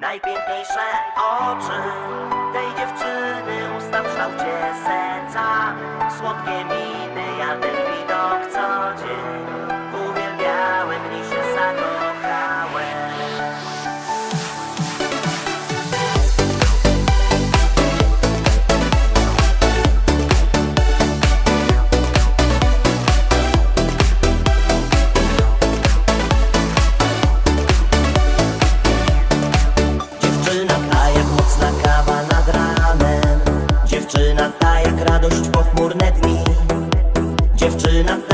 Najpiękniejsze oczy tej dziewczyny usta w kształcie serca, słodkie miny. Pochmurne dni. Dziewczyna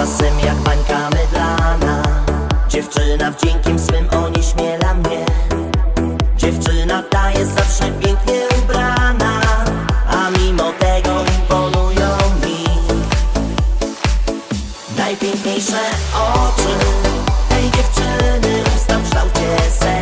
Czasem jak bańka mydlana Dziewczyna w dziękim swym onieśmiela mnie. Dziewczyna ta jest zawsze pięknie ubrana A mimo tego imponują mi. Najpiękniejsze oczy Tej dziewczyny usta w kształcie serca